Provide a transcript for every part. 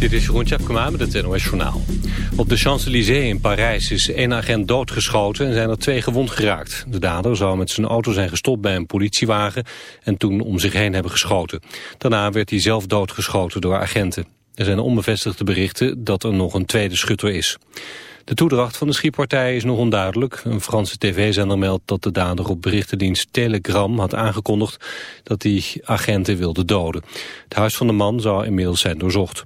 Dit is Jeroen Tjepkema met het NOS Journaal. Op de Champs-Élysées in Parijs is één agent doodgeschoten en zijn er twee gewond geraakt. De dader zou met zijn auto zijn gestopt bij een politiewagen en toen om zich heen hebben geschoten. Daarna werd hij zelf doodgeschoten door agenten. Er zijn onbevestigde berichten dat er nog een tweede schutter is. De toedracht van de schietpartij is nog onduidelijk. Een Franse tv-zender meldt dat de dader op berichtendienst Telegram had aangekondigd dat hij agenten wilde doden. Het huis van de man zou inmiddels zijn doorzocht.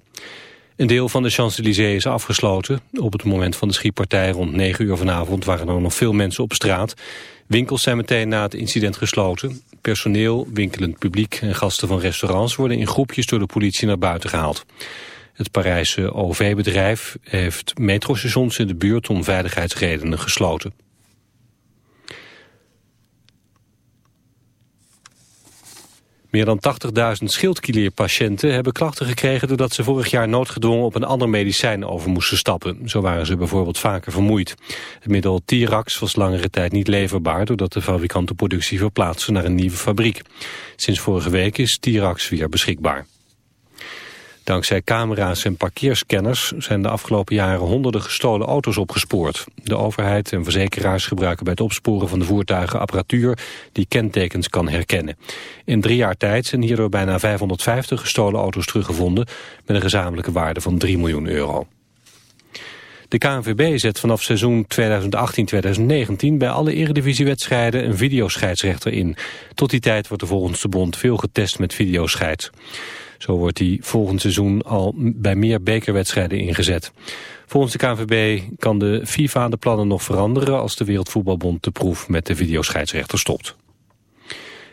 Een deel van de Champs-Élysées is afgesloten. Op het moment van de schietpartij rond 9 uur vanavond waren er nog veel mensen op straat. Winkels zijn meteen na het incident gesloten. Personeel, winkelend publiek en gasten van restaurants worden in groepjes door de politie naar buiten gehaald. Het Parijse OV-bedrijf heeft metrostations in de buurt om veiligheidsredenen gesloten. Meer dan 80.000 schildklierpatiënten hebben klachten gekregen... doordat ze vorig jaar noodgedwongen op een ander medicijn over moesten stappen. Zo waren ze bijvoorbeeld vaker vermoeid. Het middel Tirax was langere tijd niet leverbaar... doordat de fabrikant de productie verplaatste naar een nieuwe fabriek. Sinds vorige week is Tirax weer beschikbaar. Dankzij camera's en parkeerscanners zijn de afgelopen jaren honderden gestolen auto's opgespoord. De overheid en verzekeraars gebruiken bij het opsporen van de voertuigen apparatuur die kentekens kan herkennen. In drie jaar tijd zijn hierdoor bijna 550 gestolen auto's teruggevonden met een gezamenlijke waarde van 3 miljoen euro. De KNVB zet vanaf seizoen 2018-2019 bij alle eredivisiewedstrijden een videoscheidsrechter in. Tot die tijd wordt er volgens de bond veel getest met videoscheids. Zo wordt hij volgend seizoen al bij meer bekerwedstrijden ingezet. Volgens de KNVB kan de FIFA de plannen nog veranderen... als de Wereldvoetbalbond de proef met de videoscheidsrechter stopt.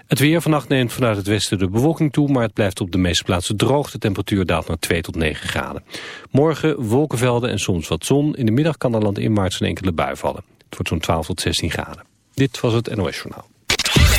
Het weer vannacht neemt vanuit het westen de bewolking toe... maar het blijft op de meeste plaatsen droog. De temperatuur daalt naar 2 tot 9 graden. Morgen wolkenvelden en soms wat zon. In de middag kan er landinwaarts een enkele bui vallen. Het wordt zo'n 12 tot 16 graden. Dit was het NOS Journaal.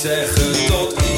Zeggen tot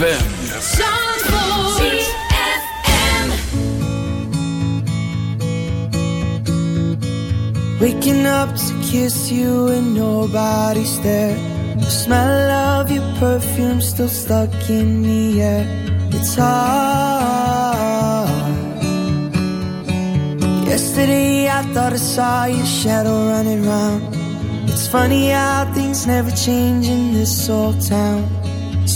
ZFM. Waking up to kiss you and nobody's there. The smell of your perfume still stuck in the air. It's hard. Yesterday I thought I saw your shadow running round. It's funny how things never change in this old town.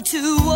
to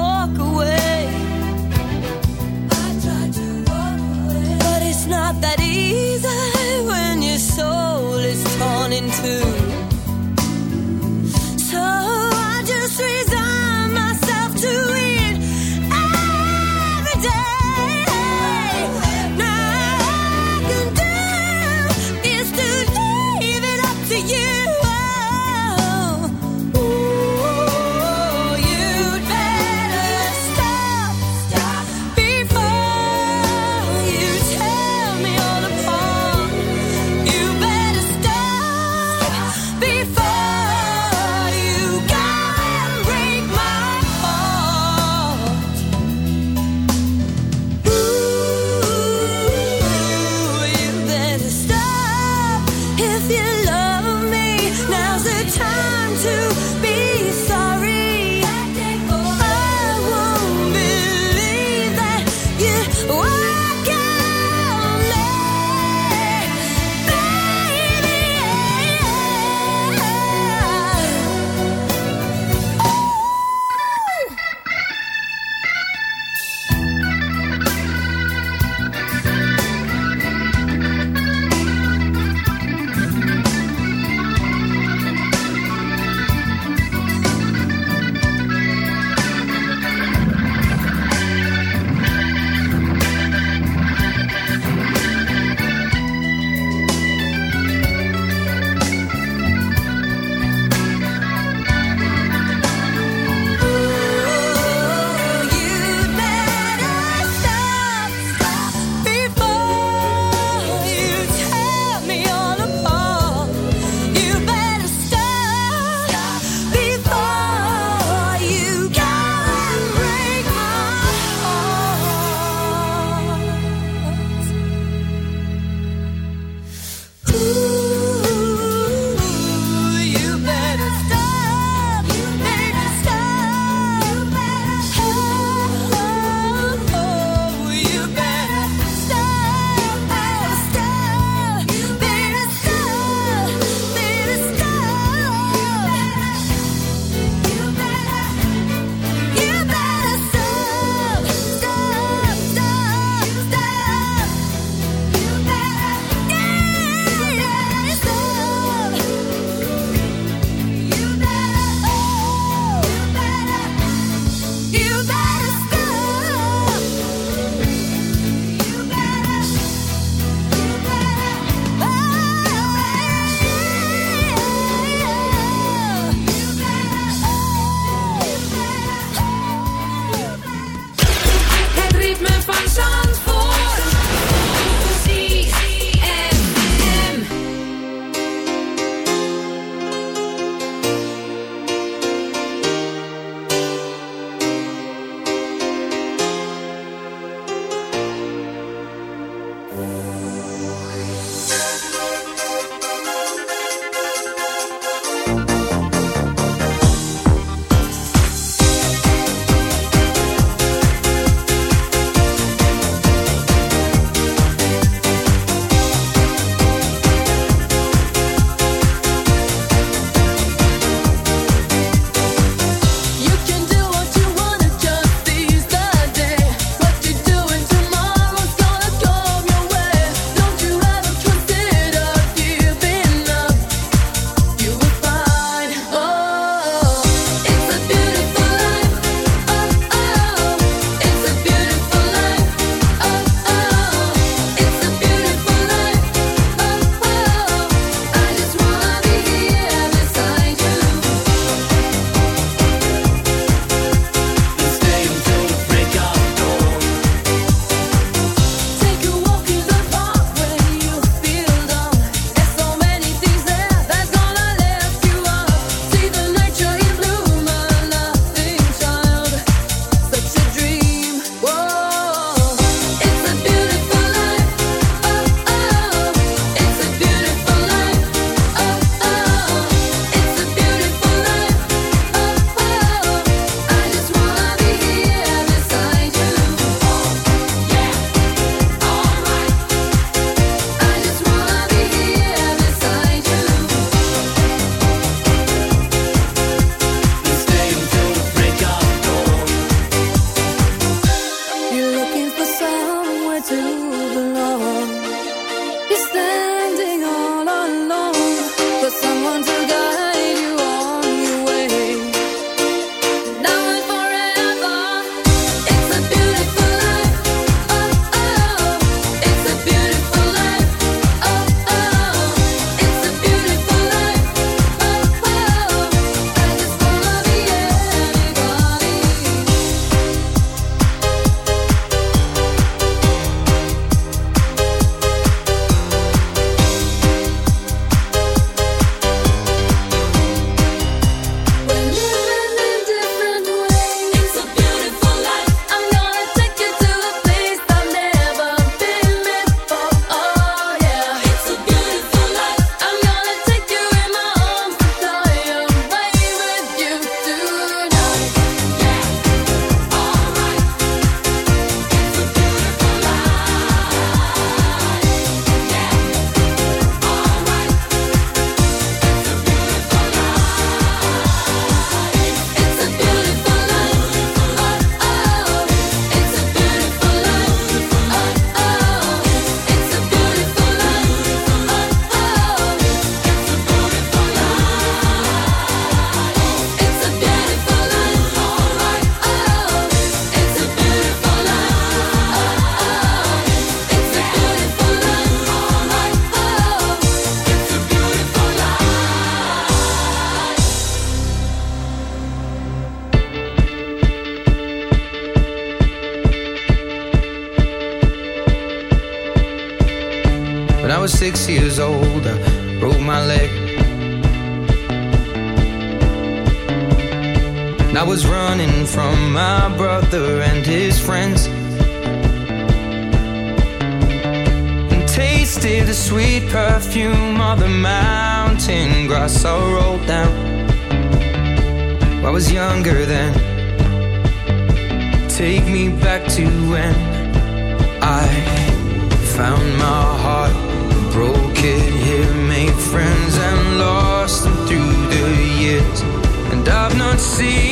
see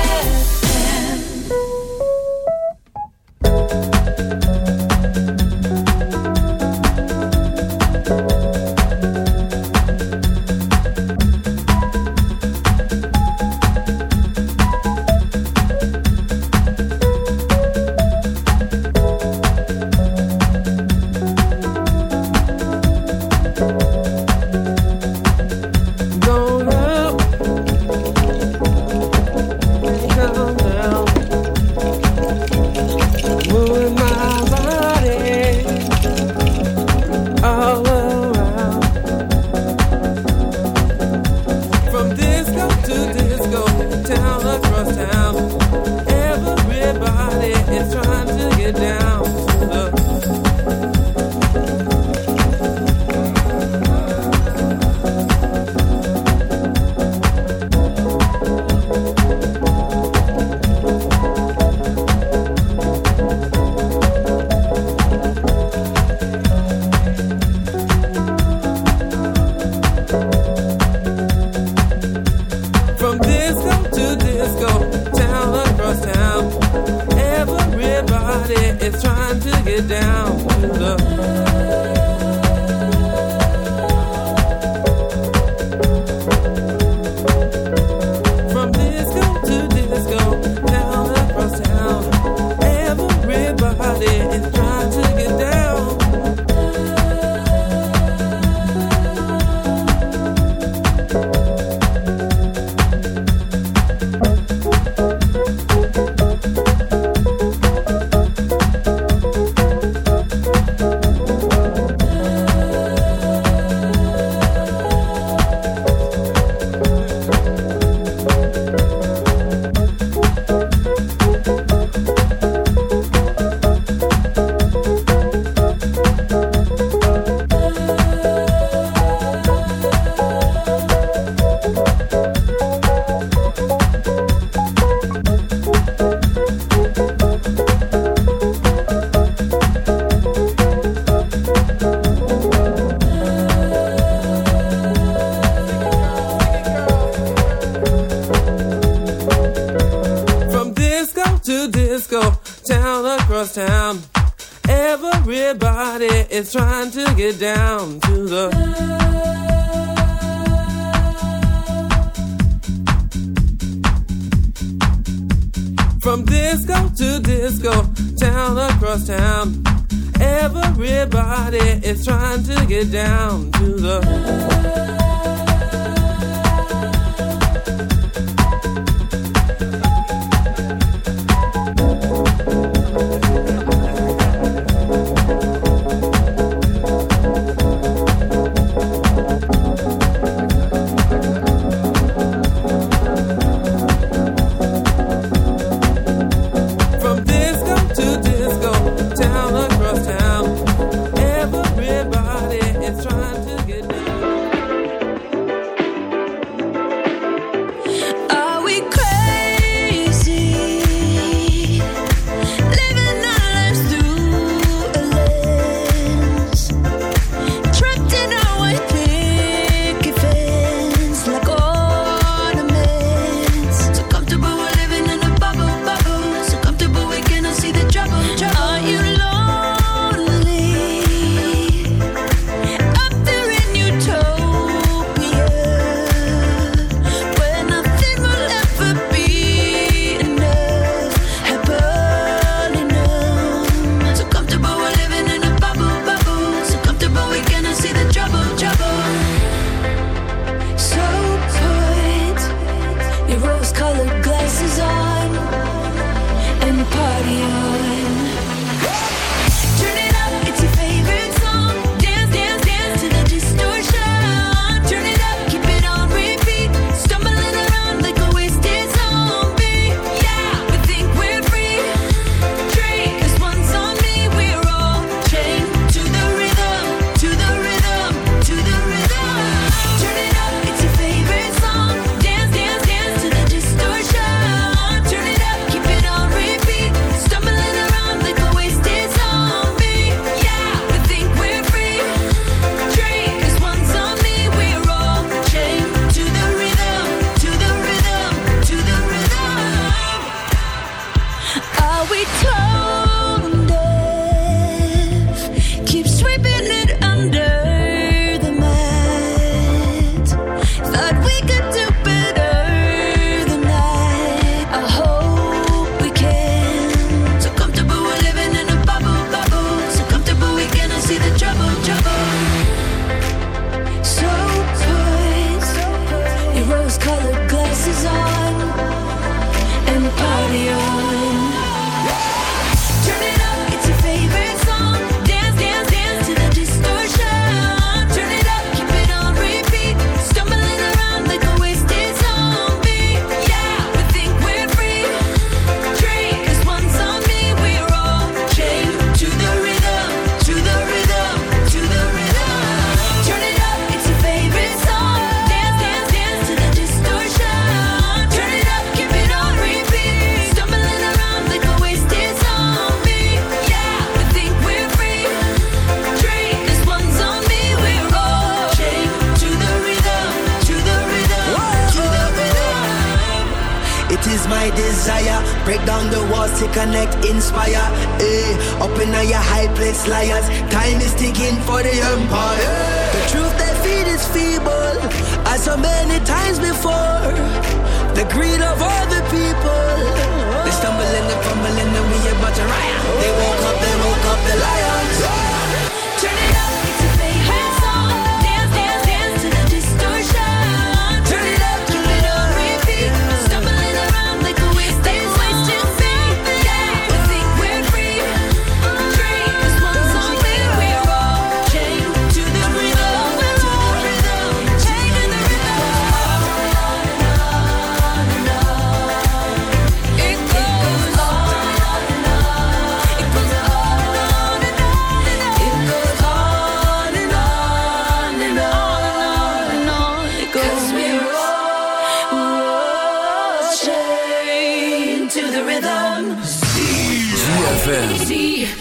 The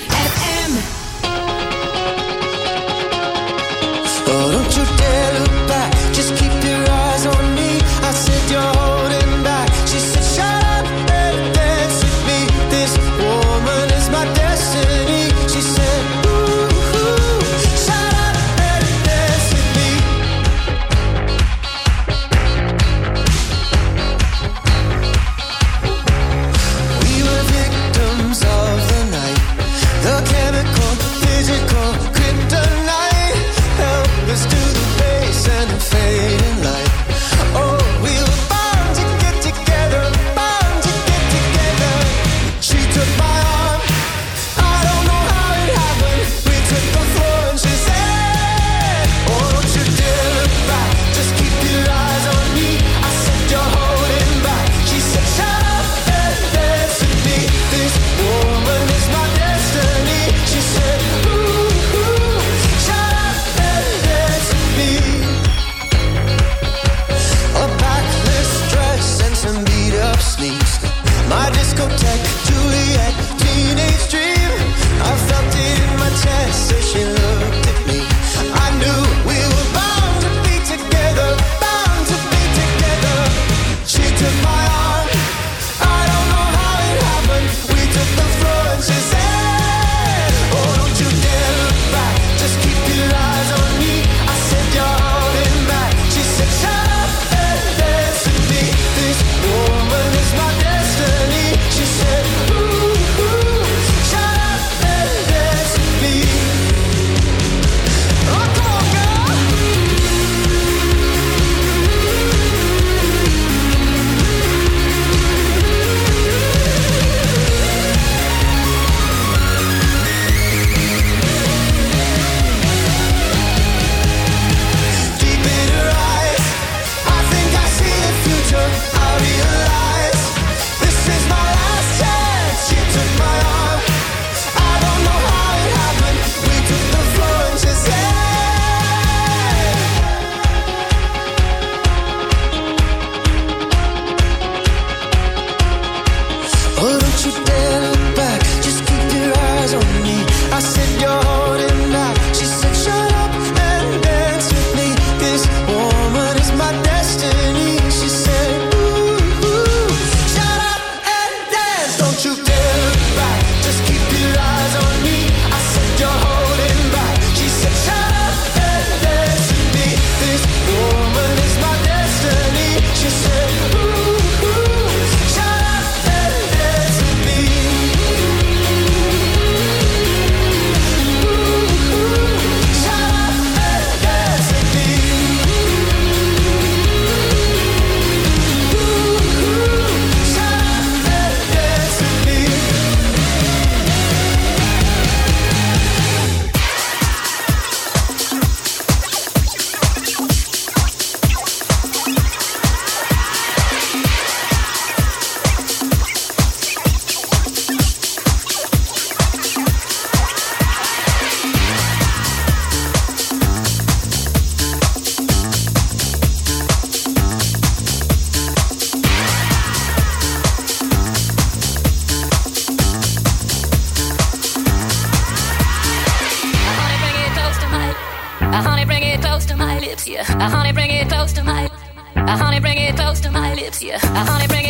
lips, yeah. Uh, honey, bring it